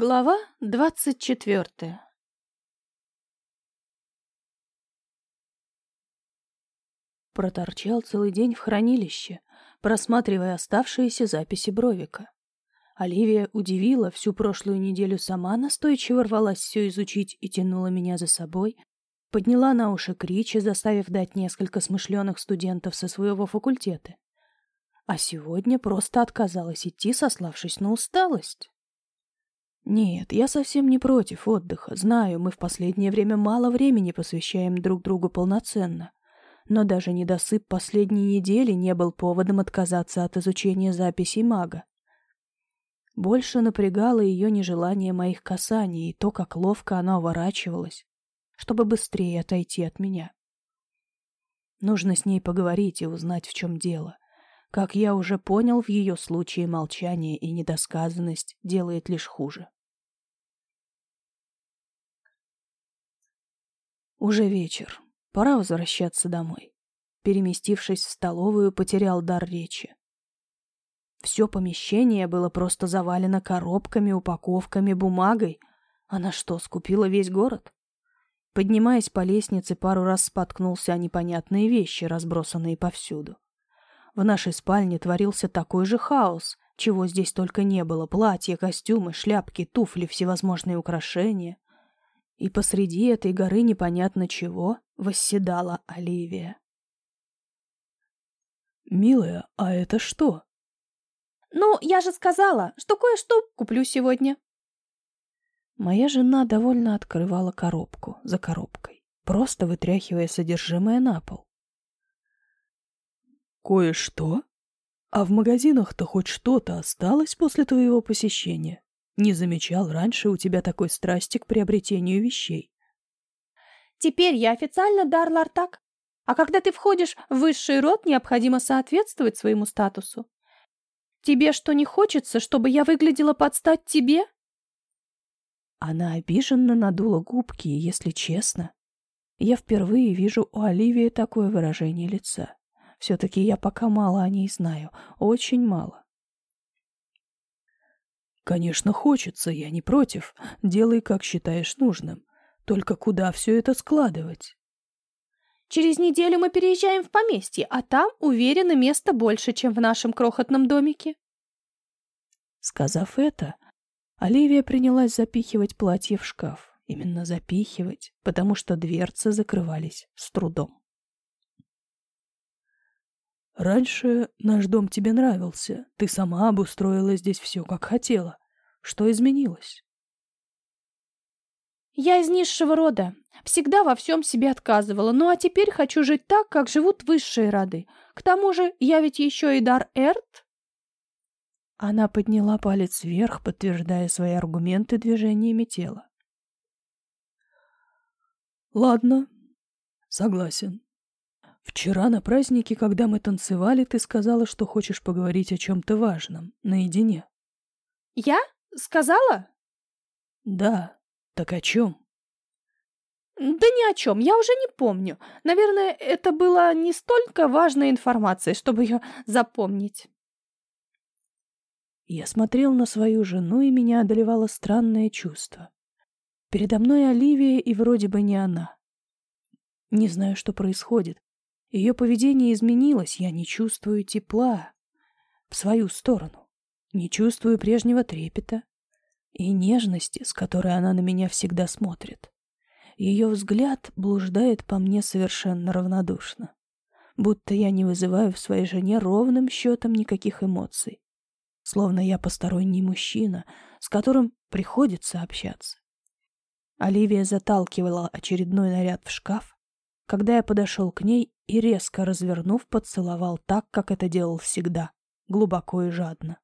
Глава двадцать четвертая Проторчал целый день в хранилище, просматривая оставшиеся записи Бровика. Оливия удивила, всю прошлую неделю сама настойчиво рвалась все изучить и тянула меня за собой, подняла на уши кричи, заставив дать несколько смышленых студентов со своего факультета. А сегодня просто отказалась идти, сославшись на усталость. Нет, я совсем не против отдыха. Знаю, мы в последнее время мало времени посвящаем друг другу полноценно. Но даже недосып последней недели не был поводом отказаться от изучения записей мага. Больше напрягало ее нежелание моих касаний и то, как ловко она уворачивалась, чтобы быстрее отойти от меня. Нужно с ней поговорить и узнать, в чем дело. Как я уже понял, в ее случае молчание и недосказанность делает лишь хуже. Уже вечер. Пора возвращаться домой. Переместившись в столовую, потерял дар речи. Все помещение было просто завалено коробками, упаковками, бумагой. Она что, скупила весь город? Поднимаясь по лестнице, пару раз споткнулся о непонятные вещи, разбросанные повсюду. В нашей спальне творился такой же хаос, чего здесь только не было. Платья, костюмы, шляпки, туфли, всевозможные украшения — и посреди этой горы непонятно чего восседала Оливия. «Милая, а это что?» «Ну, я же сказала, что кое-что куплю сегодня». Моя жена довольно открывала коробку за коробкой, просто вытряхивая содержимое на пол. «Кое-что? А в магазинах-то хоть что-то осталось после твоего посещения?» Не замечал раньше у тебя такой страсти к приобретению вещей. Теперь я официально дар Лартак. А когда ты входишь в высший род, необходимо соответствовать своему статусу. Тебе что, не хочется, чтобы я выглядела под стать тебе? Она обиженно надула губки, если честно. Я впервые вижу у Оливии такое выражение лица. Все-таки я пока мало о ней знаю, очень мало. Конечно, хочется, я не против. Делай, как считаешь нужным. Только куда все это складывать? Через неделю мы переезжаем в поместье, а там, уверена, места больше, чем в нашем крохотном домике. Сказав это, Оливия принялась запихивать платье в шкаф. Именно запихивать, потому что дверцы закрывались с трудом. Раньше наш дом тебе нравился. Ты сама обустроила здесь все, как хотела. Что изменилось? Я из низшего рода. Всегда во всем себе отказывала. Ну а теперь хочу жить так, как живут высшие роды. К тому же я ведь еще и дар Эрт. Она подняла палец вверх, подтверждая свои аргументы движениями тела. Ладно, согласен. Вчера на празднике, когда мы танцевали, ты сказала, что хочешь поговорить о чем-то важном, наедине. Я? Сказала? Да. Так о чем? Да ни о чем, я уже не помню. Наверное, это была не столько важная информация, чтобы ее запомнить. Я смотрел на свою жену, и меня одолевало странное чувство. Передо мной Оливия, и вроде бы не она. Не знаю, что происходит. Ее поведение изменилось, я не чувствую тепла в свою сторону, не чувствую прежнего трепета и нежности, с которой она на меня всегда смотрит. Ее взгляд блуждает по мне совершенно равнодушно, будто я не вызываю в своей жене ровным счетом никаких эмоций, словно я посторонний мужчина, с которым приходится общаться. Оливия заталкивала очередной наряд в шкаф, когда я подошел к ней и, резко развернув, поцеловал так, как это делал всегда, глубоко и жадно.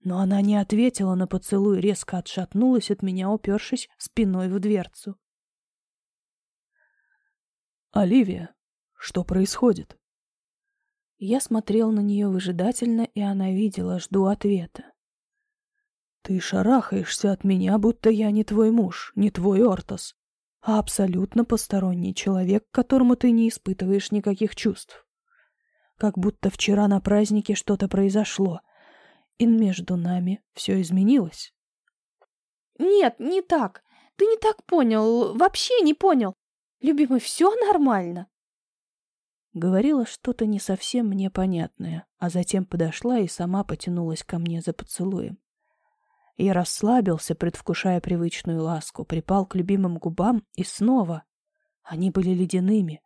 Но она не ответила на поцелуй, резко отшатнулась от меня, упершись спиной в дверцу. «Оливия, что происходит?» Я смотрел на нее выжидательно, и она видела, жду ответа. «Ты шарахаешься от меня, будто я не твой муж, не твой Ортос а абсолютно посторонний человек, к которому ты не испытываешь никаких чувств. Как будто вчера на празднике что-то произошло, и между нами все изменилось. Нет, не так. Ты не так понял, вообще не понял. Любимый, все нормально. Говорила что-то не совсем мне понятное, а затем подошла и сама потянулась ко мне за поцелуем. Я расслабился, предвкушая привычную ласку, припал к любимым губам и снова. Они были ледяными,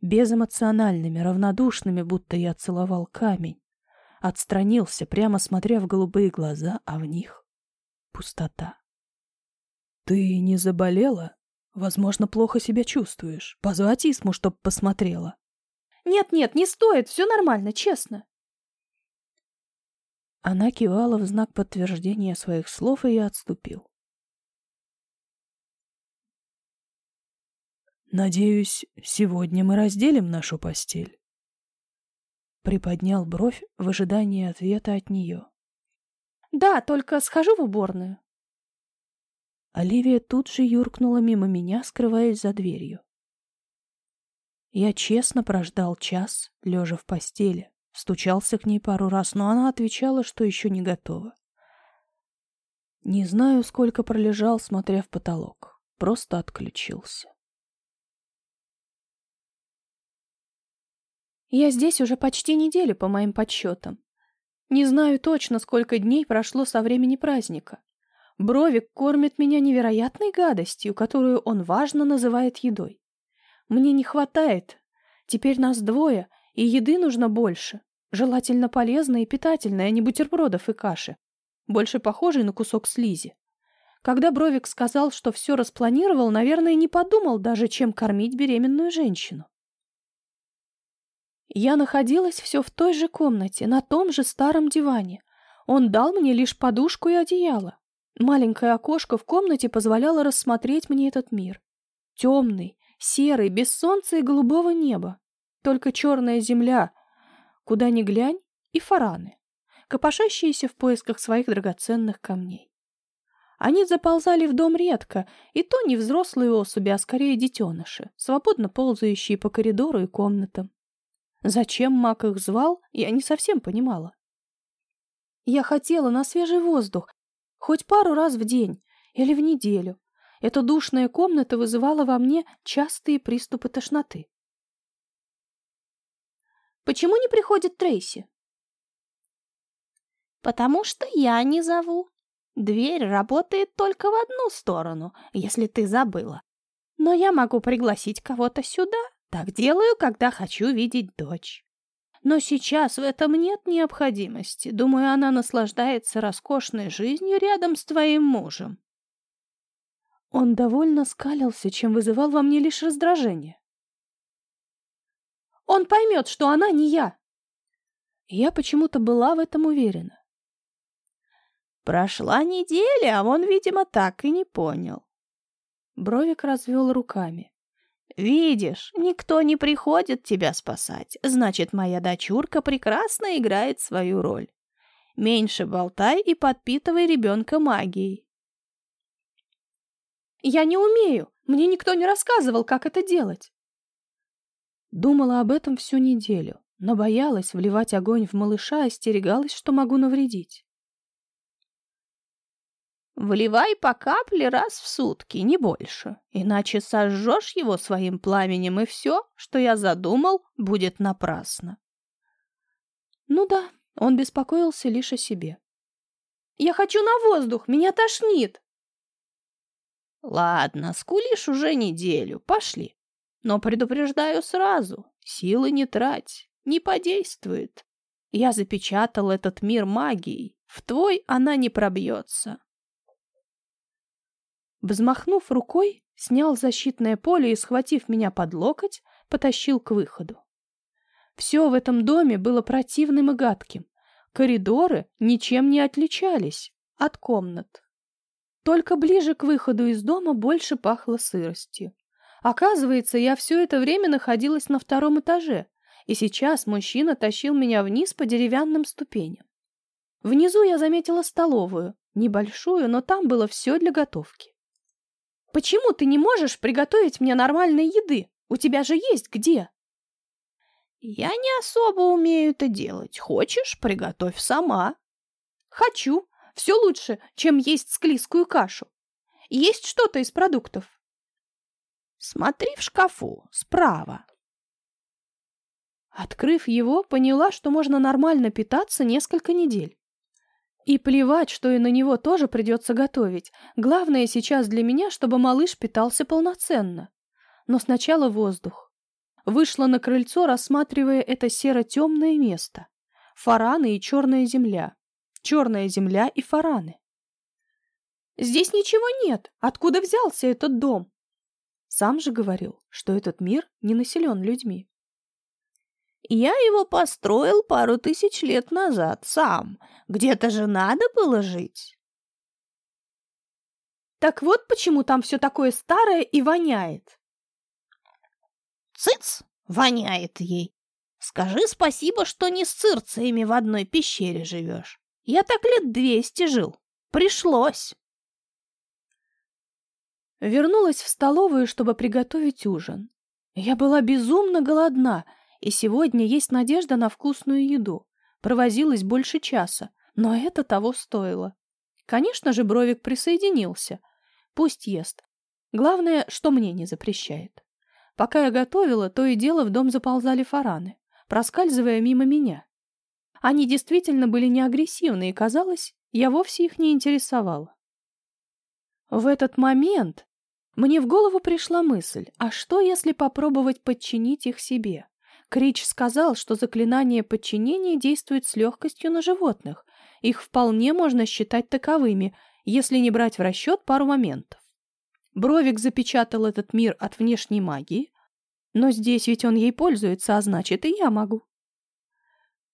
безэмоциональными, равнодушными, будто я целовал камень. Отстранился, прямо смотря в голубые глаза, а в них пустота. «Ты не заболела? Возможно, плохо себя чувствуешь. Позвать Исму, чтоб посмотрела». «Нет-нет, не стоит, все нормально, честно». Она кивала в знак подтверждения своих слов, и я отступил. «Надеюсь, сегодня мы разделим нашу постель?» Приподнял бровь в ожидании ответа от нее. «Да, только схожу в уборную». Оливия тут же юркнула мимо меня, скрываясь за дверью. Я честно прождал час, лежа в постели. Стучался к ней пару раз, но она отвечала, что еще не готова. Не знаю, сколько пролежал, смотря в потолок. Просто отключился. Я здесь уже почти неделю, по моим подсчетам. Не знаю точно, сколько дней прошло со времени праздника. Бровик кормит меня невероятной гадостью, которую он важно называет едой. Мне не хватает. Теперь нас двое, и еды нужно больше. Желательно полезной и питательной, а не бутербродов и каши. Больше похожей на кусок слизи. Когда Бровик сказал, что все распланировал, наверное, не подумал даже, чем кормить беременную женщину. Я находилась все в той же комнате, на том же старом диване. Он дал мне лишь подушку и одеяло. Маленькое окошко в комнате позволяло рассмотреть мне этот мир. Темный, серый, без солнца и голубого неба. Только черная земля, куда ни глянь, и фараны, копошащиеся в поисках своих драгоценных камней. Они заползали в дом редко, и то не взрослые особи, а скорее детеныши, свободно ползающие по коридору и комнатам. Зачем маг их звал, я не совсем понимала. Я хотела на свежий воздух, хоть пару раз в день или в неделю. Эта душная комната вызывала во мне частые приступы тошноты. «Почему не приходит Трейси?» «Потому что я не зову. Дверь работает только в одну сторону, если ты забыла. Но я могу пригласить кого-то сюда, так делаю, когда хочу видеть дочь. Но сейчас в этом нет необходимости. Думаю, она наслаждается роскошной жизнью рядом с твоим мужем. Он довольно скалился, чем вызывал во мне лишь раздражение. Он поймет, что она не я. Я почему-то была в этом уверена. Прошла неделя, а он, видимо, так и не понял. Бровик развел руками. Видишь, никто не приходит тебя спасать. Значит, моя дочурка прекрасно играет свою роль. Меньше болтай и подпитывай ребенка магией. Я не умею. Мне никто не рассказывал, как это делать. Думала об этом всю неделю, но боялась вливать огонь в малыша и остерегалась, что могу навредить. Вливай по капле раз в сутки, не больше, иначе сожжешь его своим пламенем, и все, что я задумал, будет напрасно. Ну да, он беспокоился лишь о себе. Я хочу на воздух, меня тошнит. Ладно, скулишь уже неделю, пошли. Но предупреждаю сразу, силы не трать, не подействует. Я запечатал этот мир магией, в твой она не пробьется. Взмахнув рукой, снял защитное поле и, схватив меня под локоть, потащил к выходу. Все в этом доме было противным и гадким. Коридоры ничем не отличались от комнат. Только ближе к выходу из дома больше пахло сыростью. Оказывается, я все это время находилась на втором этаже, и сейчас мужчина тащил меня вниз по деревянным ступеням. Внизу я заметила столовую, небольшую, но там было все для готовки. Почему ты не можешь приготовить мне нормальной еды? У тебя же есть где?» «Я не особо умею это делать. Хочешь, приготовь сама». «Хочу. Все лучше, чем есть склизкую кашу. Есть что-то из продуктов? Смотри в шкафу, справа. Открыв его, поняла, что можно нормально питаться несколько недель. И плевать, что и на него тоже придется готовить. Главное сейчас для меня, чтобы малыш питался полноценно. Но сначала воздух. Вышла на крыльцо, рассматривая это серо-темное место. Фараны и черная земля. Черная земля и фараны. Здесь ничего нет. Откуда взялся этот дом? Сам же говорил, что этот мир не населен людьми. Я его построил пару тысяч лет назад сам. Где-то же надо было жить. Так вот почему там все такое старое и воняет. Цыц, воняет ей. Скажи спасибо, что не с цирциями в одной пещере живешь. Я так лет двести жил. Пришлось. Вернулась в столовую, чтобы приготовить ужин. Я была безумно голодна, и сегодня есть надежда на вкусную еду. Провозилась больше часа, но это того стоило. Конечно же, Бровик присоединился. Пусть ест. Главное, что мне не запрещает. Пока я готовила, то и дело в дом заползали фараны, проскальзывая мимо меня. Они действительно были не агрессивны, и, казалось, я вовсе их не интересовала. В этот момент мне в голову пришла мысль, а что, если попробовать подчинить их себе? Крич сказал, что заклинание подчинения действует с легкостью на животных. Их вполне можно считать таковыми, если не брать в расчет пару моментов. Бровик запечатал этот мир от внешней магии, но здесь ведь он ей пользуется, а значит, и я могу.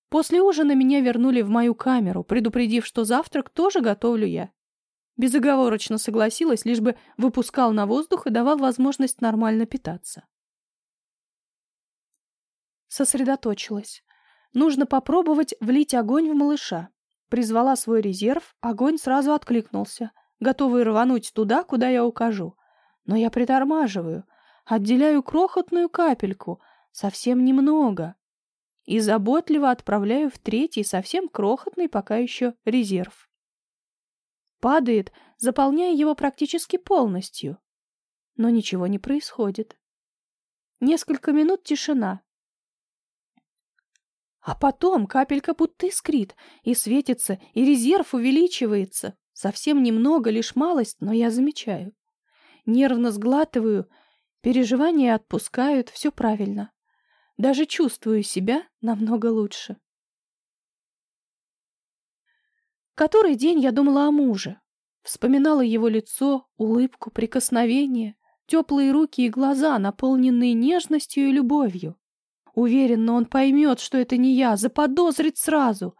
После ужина меня вернули в мою камеру, предупредив, что завтрак тоже готовлю я. Безоговорочно согласилась, лишь бы выпускал на воздух и давал возможность нормально питаться. Сосредоточилась. Нужно попробовать влить огонь в малыша. Призвала свой резерв, огонь сразу откликнулся, готовый рвануть туда, куда я укажу. Но я притормаживаю, отделяю крохотную капельку, совсем немного, и заботливо отправляю в третий, совсем крохотный пока еще резерв падает, заполняя его практически полностью. Но ничего не происходит. Несколько минут тишина. А потом капелька будто искрит, и светится, и резерв увеличивается. Совсем немного, лишь малость, но я замечаю. Нервно сглатываю, переживания отпускают, все правильно. Даже чувствую себя намного лучше. Который день я думала о муже. Вспоминала его лицо, улыбку, прикосновение, теплые руки и глаза, наполненные нежностью и любовью. Уверенно он поймет, что это не я, заподозрит сразу.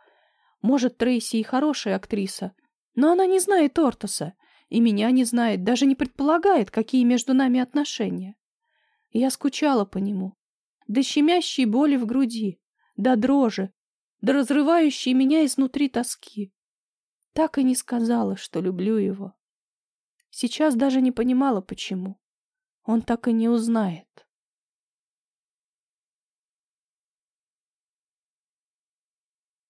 Может, Трейси и хорошая актриса, но она не знает Ортоса, и меня не знает, даже не предполагает, какие между нами отношения. Я скучала по нему, до щемящей боли в груди, до дрожи, до разрывающей меня изнутри тоски. Так и не сказала, что люблю его. Сейчас даже не понимала, почему. Он так и не узнает.